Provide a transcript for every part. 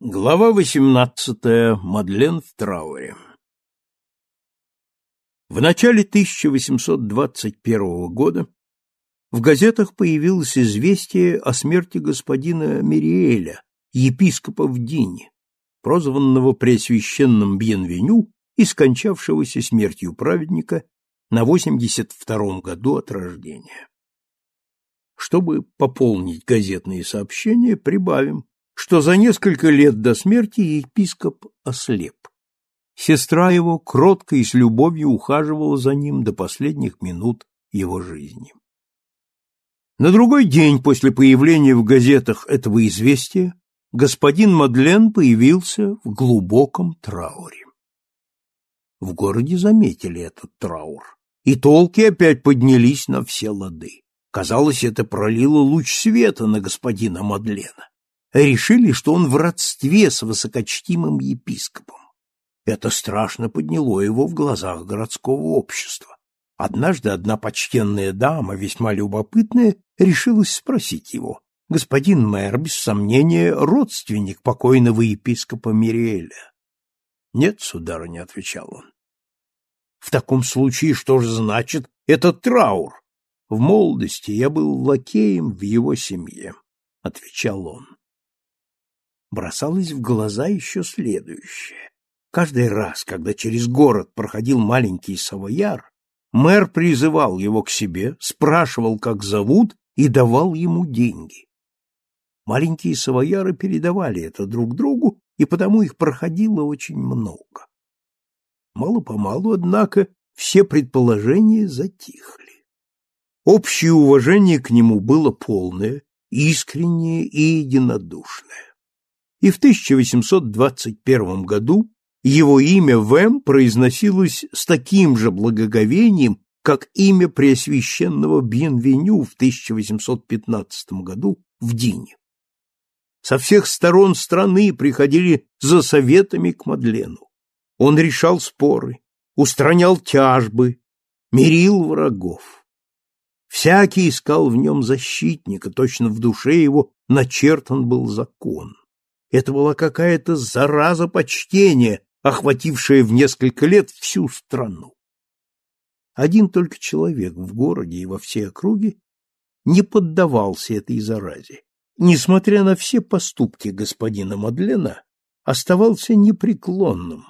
Глава 18. Мадлен в трауре. В начале 1821 года в газетах появилось известие о смерти господина Мириэля, епископа в Дине, прозванного Преосвященным Бьенвеню и скончавшегося смертью праведника на 82-м году от рождения. Чтобы пополнить газетные сообщения, прибавим, что за несколько лет до смерти епископ ослеп. Сестра его кротко и с любовью ухаживала за ним до последних минут его жизни. На другой день после появления в газетах этого известия господин Мадлен появился в глубоком трауре. В городе заметили этот траур, и толки опять поднялись на все лады. Казалось, это пролило луч света на господина Мадлена решили, что он в родстве с высокочтимым епископом. Это страшно подняло его в глазах городского общества. Однажды одна почтенная дама, весьма любопытная, решилась спросить его. Господин мэр, без сомнения, родственник покойного епископа Мириэля. Нет, сударыня, отвечал он. В таком случае что же значит этот траур? В молодости я был лакеем в его семье, отвечал он бросалось в глаза еще следующее. Каждый раз, когда через город проходил маленький савояр, мэр призывал его к себе, спрашивал, как зовут, и давал ему деньги. Маленькие савояры передавали это друг другу, и потому их проходило очень много. Мало-помалу, однако, все предположения затихли. Общее уважение к нему было полное, искреннее и единодушное и в 1821 году его имя Вэм произносилось с таким же благоговением, как имя Преосвященного Бьенвеню в 1815 году в Дине. Со всех сторон страны приходили за советами к Мадлену. Он решал споры, устранял тяжбы, мирил врагов. Всякий искал в нем защитника, точно в душе его начертан был закон. Это была какая-то зараза почтения, охватившая в несколько лет всю страну. Один только человек в городе и во всей округе не поддавался этой заразе. Несмотря на все поступки господина Мадлена, оставался непреклонным,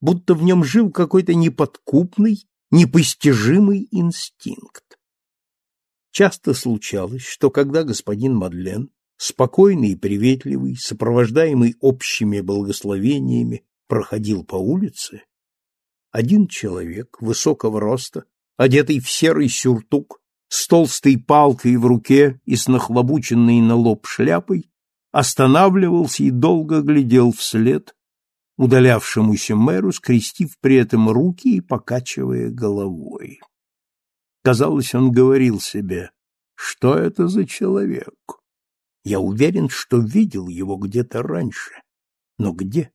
будто в нем жил какой-то неподкупный, непостижимый инстинкт. Часто случалось, что когда господин Мадлен спокойный и приветливый, сопровождаемый общими благословениями, проходил по улице, один человек высокого роста, одетый в серый сюртук, с толстой палкой в руке и с нахлобученной на лоб шляпой, останавливался и долго глядел вслед удалявшемуся мэру, скрестив при этом руки и покачивая головой. Казалось, он говорил себе, что это за человек? Я уверен, что видел его где-то раньше. Но где?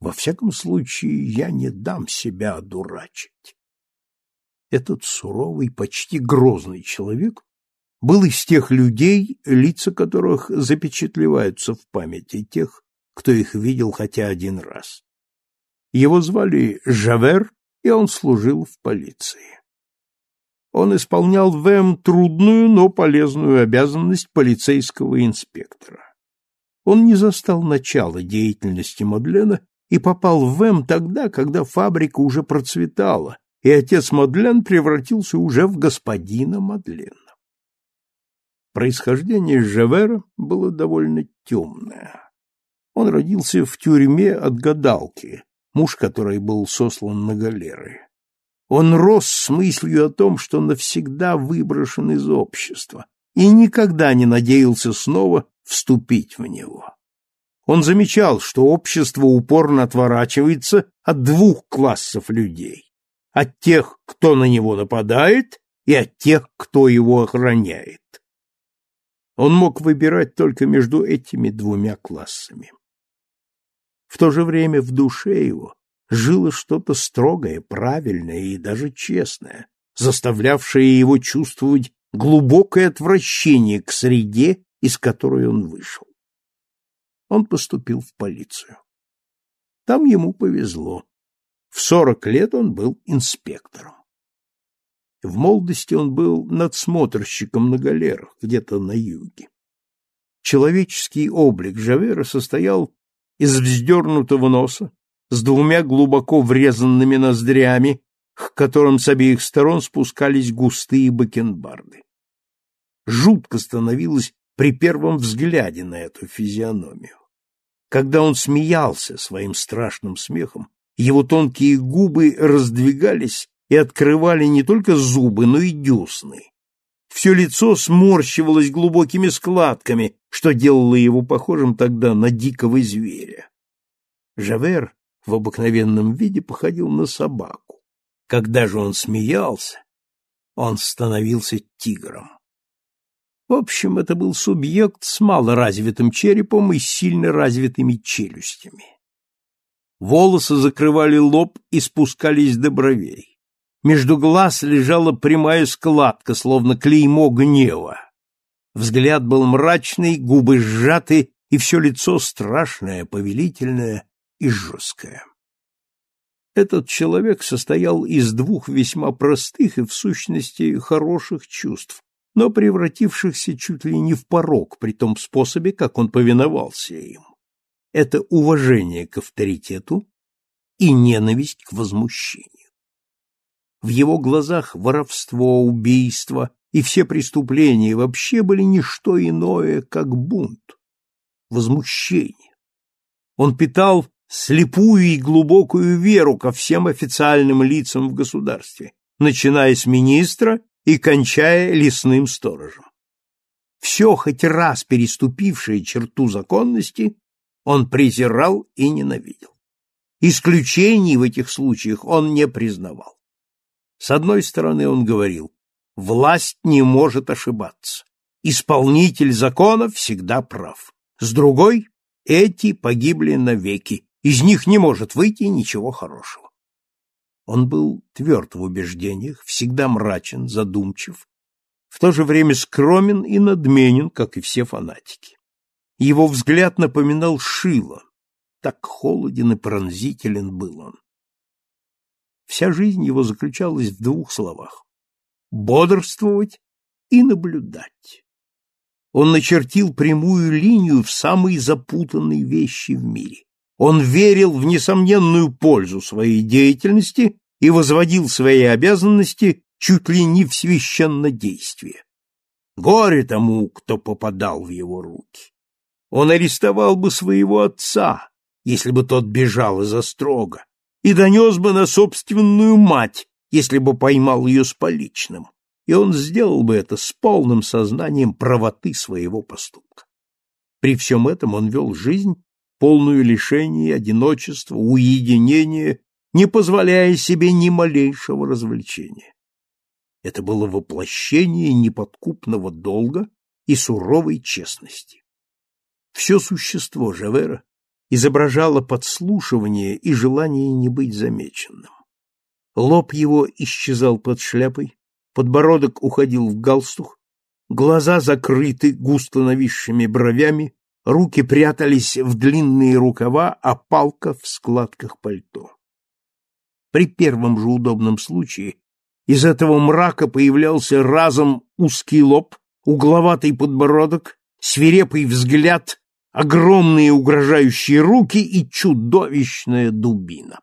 Во всяком случае, я не дам себя одурачить. Этот суровый, почти грозный человек был из тех людей, лица которых запечатлеваются в памяти тех, кто их видел хотя один раз. Его звали Жавер, и он служил в полиции он исполнял в М трудную, но полезную обязанность полицейского инспектора. Он не застал начала деятельности Мадлена и попал в М тогда, когда фабрика уже процветала, и отец Мадлен превратился уже в господина Мадлена. Происхождение Жевера было довольно темное. Он родился в тюрьме от гадалки, муж которой был сослан на галеры. Он рос с мыслью о том, что навсегда выброшен из общества, и никогда не надеялся снова вступить в него. Он замечал, что общество упорно отворачивается от двух классов людей – от тех, кто на него нападает, и от тех, кто его охраняет. Он мог выбирать только между этими двумя классами. В то же время в душе его жило что-то строгое, правильное и даже честное, заставлявшее его чувствовать глубокое отвращение к среде, из которой он вышел. он поступил в полицию. Там ему повезло. В сорок лет он был инспектором. В молодости он был надсмотрщиком на галерах, где-то на юге. Человеческий облик Жавера состоял из вздернутого носа, с двумя глубоко врезанными ноздрями, к которым с обеих сторон спускались густые бакенбарды. Жутко становилось при первом взгляде на эту физиономию. Когда он смеялся своим страшным смехом, его тонкие губы раздвигались и открывали не только зубы, но и десны. Все лицо сморщивалось глубокими складками, что делало его похожим тогда на дикого зверя. Жавер в обыкновенном виде походил на собаку. Когда же он смеялся, он становился тигром. В общем, это был субъект с малоразвитым черепом и сильно развитыми челюстями. Волосы закрывали лоб и спускались до бровей. Между глаз лежала прямая складка, словно клеймо гнева. Взгляд был мрачный, губы сжаты, и все лицо страшное, повелительное и жесткое. Этот человек состоял из двух весьма простых и, в сущности, хороших чувств, но превратившихся чуть ли не в порог при том способе, как он повиновался им. Это уважение к авторитету и ненависть к возмущению. В его глазах воровство, убийство и все преступления вообще были не что иное, как бунт, возмущение. Он питал слепую и глубокую веру ко всем официальным лицам в государстве, начиная с министра и кончая лесным сторожем. Все хоть раз переступившее черту законности он презирал и ненавидел. Исключений в этих случаях он не признавал. С одной стороны он говорил, власть не может ошибаться, исполнитель закона всегда прав. С другой, эти погибли навеки, из них не может выйти ничего хорошего. Он был тверд в убеждениях, всегда мрачен, задумчив, в то же время скромен и надменен, как и все фанатики. Его взгляд напоминал шило, так холоден и пронзителен был он. Вся жизнь его заключалась в двух словах — бодрствовать и наблюдать. Он начертил прямую линию в самые запутанные вещи в мире. Он верил в несомненную пользу своей деятельности и возводил свои обязанности чуть ли не в священнодействие. Горе тому, кто попадал в его руки. Он арестовал бы своего отца, если бы тот бежал из строга, и донес бы на собственную мать, если бы поймал ее с поличным, и он сделал бы это с полным сознанием правоты своего поступка. При всем этом он вел жизнь, полную лишений, одиночества, уединения, не позволяя себе ни малейшего развлечения. Это было воплощение неподкупного долга и суровой честности. Все существо Жавера изображало подслушивание и желание не быть замеченным. Лоб его исчезал под шляпой, подбородок уходил в галстук, глаза закрыты густо нависшими бровями, руки прятались в длинные рукава, а палка в складках пальто. При первом же удобном случае из этого мрака появлялся разом узкий лоб, угловатый подбородок, свирепый взгляд, огромные угрожающие руки и чудовищная дубина.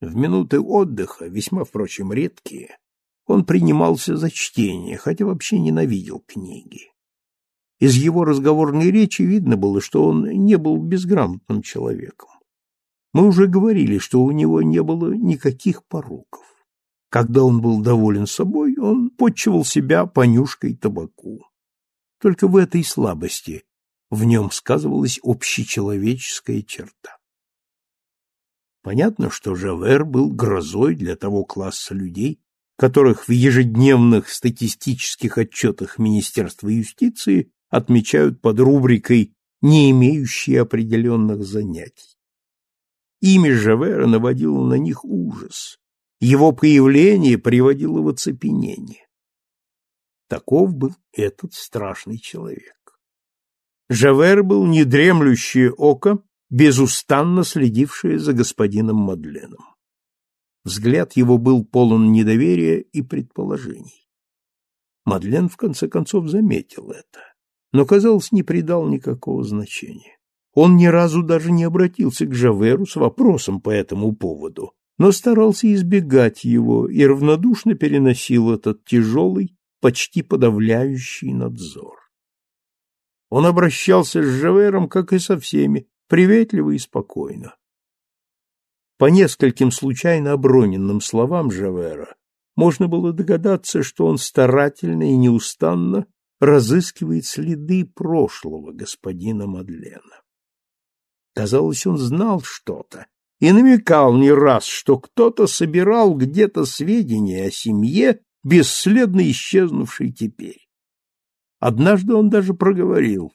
В минуты отдыха, весьма, впрочем, редкие, он принимался за чтение, хотя вообще ненавидел книги. Из его разговорной речи видно было, что он не был безграмотным человеком. Мы уже говорили, что у него не было никаких пороков. Когда он был доволен собой, он почивал себя понюшкой табаку. Только в этой слабости в нем сказывалась общечеловеческая черта. Понятно, что Жавер был грозой для того класса людей, которых в ежедневных статистических отчетах Министерства юстиции отмечают под рубрикой «не имеющие определенных занятий». Имя Жавера наводило на них ужас, его появление приводило в оцепенение. Таков был этот страшный человек. Жавер был недремлющее око, безустанно следившее за господином Мадленом. Взгляд его был полон недоверия и предположений. Мадлен в конце концов заметил это, но, казалось, не придал никакого значения. Он ни разу даже не обратился к Жаверу с вопросом по этому поводу, но старался избегать его и равнодушно переносил этот тяжелый, почти подавляющий надзор. Он обращался с Жавером, как и со всеми, приветливо и спокойно. По нескольким случайно оброненным словам Жавера можно было догадаться, что он старательно и неустанно разыскивает следы прошлого господина Мадлена. Казалось, он знал что-то и намекал не раз, что кто-то собирал где-то сведения о семье, бесследно исчезнувшей теперь. Однажды он даже проговорил,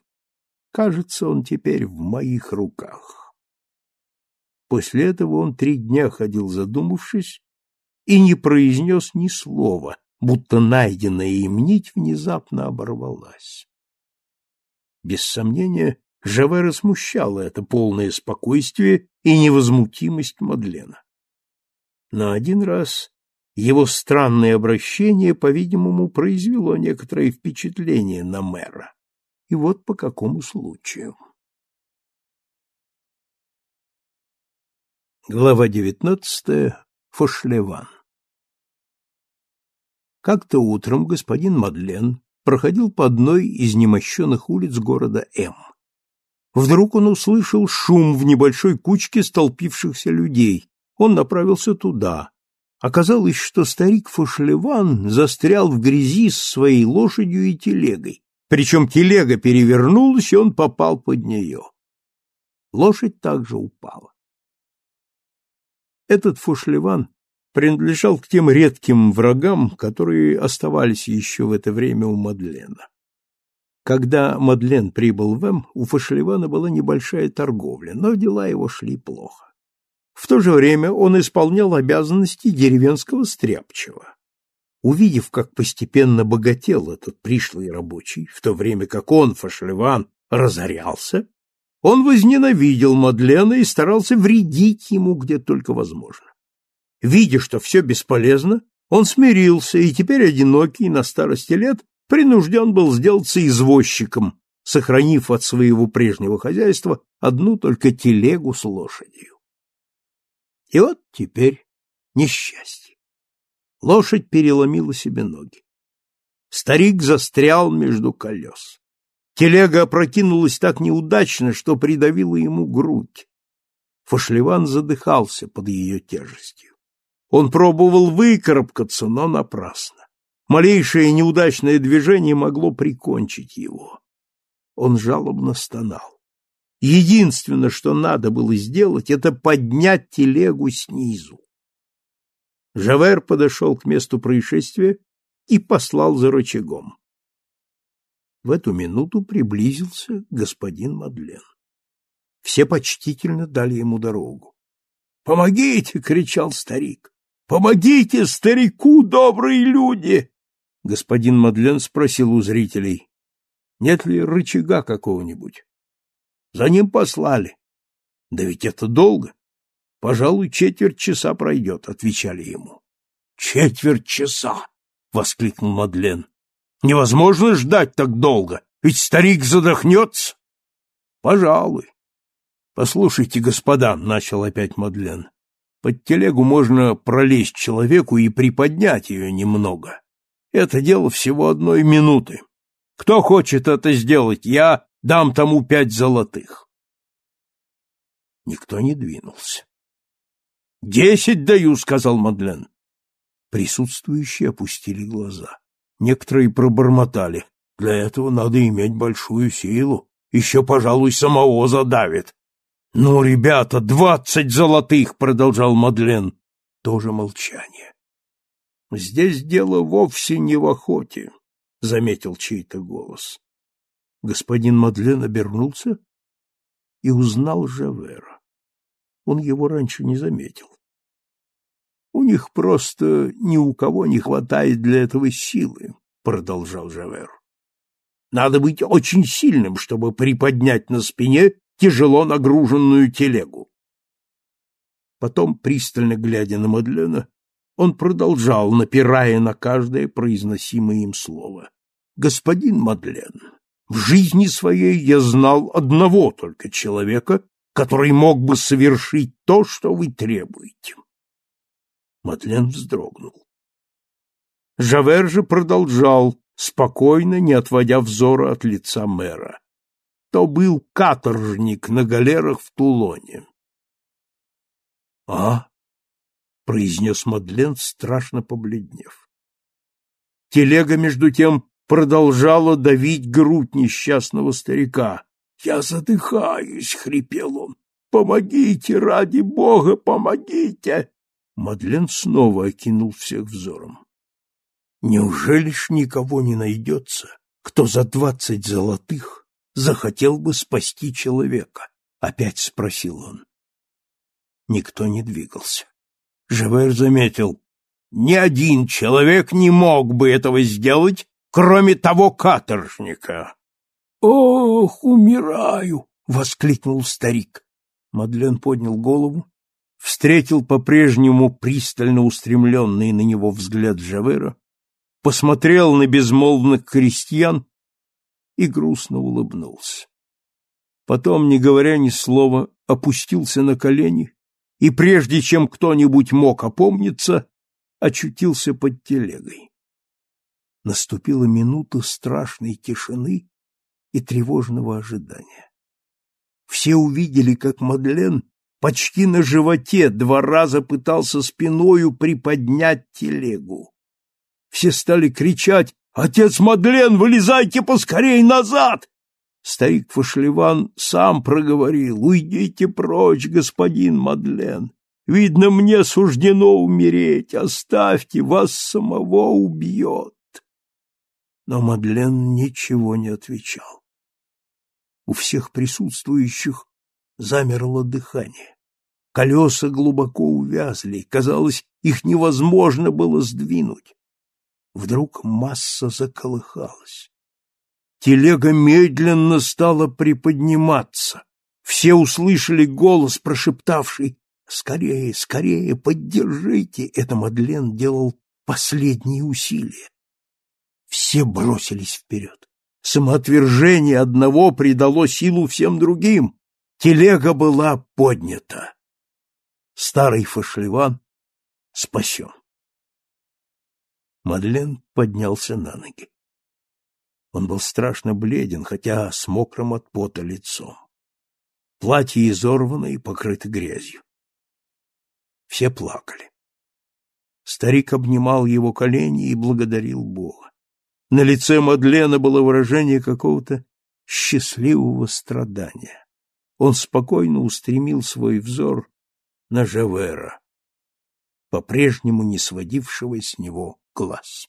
кажется, он теперь в моих руках. После этого он три дня ходил задумавшись и не произнес ни слова, будто найденная им нить внезапно оборвалась. Без сомнения, Жавера смущало это полное спокойствие и невозмутимость Мадлена. Но один раз его странное обращение, по-видимому, произвело некоторое впечатление на мэра. И вот по какому случаю. Глава девятнадцатая. Фошлеван. Как-то утром господин Мадлен проходил по одной из немощенных улиц города М. Вдруг он услышал шум в небольшой кучке столпившихся людей. Он направился туда. Оказалось, что старик Фошлеван застрял в грязи с своей лошадью и телегой. Причем телега перевернулась, и он попал под нее. Лошадь также упала. Этот Фошлеван принадлежал к тем редким врагам, которые оставались еще в это время у Мадлена. Когда Мадлен прибыл в М, у Фошлевана была небольшая торговля, но дела его шли плохо. В то же время он исполнял обязанности деревенского стряпчего. Увидев, как постепенно богател этот пришлый рабочий, в то время как он, Фошлеван, разорялся, он возненавидел Мадлена и старался вредить ему где только возможно. Видя, что все бесполезно, он смирился и теперь одинокий на старости лет принужден был сделаться извозчиком, сохранив от своего прежнего хозяйства одну только телегу с лошадью. И вот теперь несчастье лошадь переломила себе ноги. Старик застрял между колес. Телега опрокинулась так неудачно, что придавила ему грудь. Фошлеван задыхался под ее тяжестью. Он пробовал выкарабкаться, но напрасно. Малейшее неудачное движение могло прикончить его. Он жалобно стонал. Единственное, что надо было сделать, это поднять телегу снизу. Жавер подошел к месту происшествия и послал за рычагом. В эту минуту приблизился господин Мадлен. Все почтительно дали ему дорогу. «Помогите!» — кричал старик. «Помогите старику, добрые люди!» Господин Мадлен спросил у зрителей, нет ли рычага какого-нибудь. За ним послали. Да ведь это долго. Пожалуй, четверть часа пройдет, — отвечали ему. — Четверть часа! — воскликнул Мадлен. — Невозможно ждать так долго, ведь старик задохнется. — Пожалуй. — Послушайте, господа, — начал опять Мадлен, — под телегу можно пролезть человеку и приподнять ее немного. Это дело всего одной минуты. Кто хочет это сделать, я дам тому пять золотых. Никто не двинулся. Десять даю, сказал Мадлен. Присутствующие опустили глаза. Некоторые пробормотали. Для этого надо иметь большую силу. Еще, пожалуй, самого задавит. Ну, ребята, двадцать золотых, продолжал Мадлен. Тоже молчание. Здесь дело вовсе не в охоте, заметил чей-то голос. Господин Мадлен обернулся и узнал Жавера. Он его раньше не заметил. У них просто ни у кого не хватает для этого силы, продолжал Жавер. Надо быть очень сильным, чтобы приподнять на спине тяжело нагруженную телегу. Потом, пристально глядя на Мадлена, он продолжал, напирая на каждое произносимое им слово. «Господин Мадлен, в жизни своей я знал одного только человека, который мог бы совершить то, что вы требуете». Мадлен вздрогнул. Жавер же продолжал, спокойно, не отводя взора от лица мэра. То был каторжник на галерах в Тулоне. — А? — произнес Мадлен, страшно побледнев. Телега, между тем, продолжала давить грудь несчастного старика. — Я задыхаюсь, — хрипел он. — Помогите, ради бога, помогите! Мадлен снова окинул всех взором. Неужели ж никого не найдется, кто за двадцать золотых захотел бы спасти человека? Опять спросил он. Никто не двигался. Жевер заметил, ни один человек не мог бы этого сделать, кроме того каторжника. «Ох, умираю!» — воскликнул старик. Мадлен поднял голову, встретил по-прежнему пристально устремленный на него взгляд Жавера посмотрел на безмолвных крестьян и грустно улыбнулся. Потом, не говоря ни слова, опустился на колени и, прежде чем кто-нибудь мог опомниться, очутился под телегой. Наступила минута страшной тишины и тревожного ожидания. Все увидели, как Мадлен почти на животе два раза пытался спиною приподнять телегу. Все стали кричать «Отец Мадлен, вылезайте поскорей назад!» Старик Фашливан сам проговорил «Уйдите прочь, господин Мадлен! Видно, мне суждено умереть, оставьте, вас самого убьет!» Но Мадлен ничего не отвечал. У всех присутствующих замерло дыхание. Колеса глубоко увязли, казалось, их невозможно было сдвинуть. Вдруг масса заколыхалась. Телега медленно стала приподниматься. Все услышали голос, прошептавший «Скорее, скорее, поддержите!» Это Мадлен делал последние усилия. Все бросились вперед. Самоотвержение одного придало силу всем другим. Телега была поднята. Старый фашливан спасен. Мадлен поднялся на ноги. Он был страшно бледен, хотя с мокрым от пота лицом. Платье изорвано и покрыто грязью. Все плакали. Старик обнимал его колени и благодарил Бога. На лице Мадлена было выражение какого-то счастливого страдания. Он спокойно устремил свой взор на Жавера, по-прежнему не сводившего с него глаз.